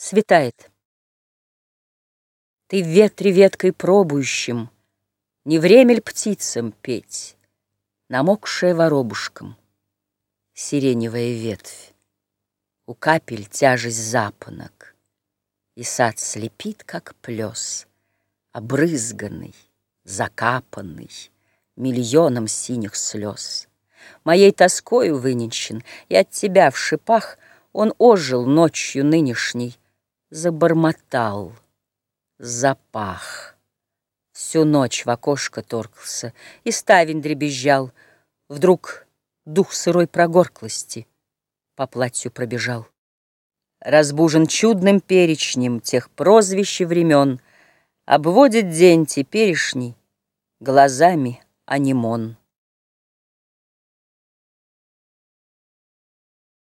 Светает. Ты в ветре веткой пробующим, Не время ль птицам петь, Намокшая воробушком, Сиреневая ветвь, У капель тяжесть запонок, И сад слепит, как плес, Обрызганный, закапанный Миллионом синих слез. Моей тоскою выненчен, И от тебя в шипах Он ожил ночью нынешней, забормотал, запах. Всю ночь в окошко торкался, и ставень дребезжал. Вдруг дух сырой прогорклости по платью пробежал. Разбужен чудным перечнем тех прозвищ и времен, Обводит день теперешний глазами анимон.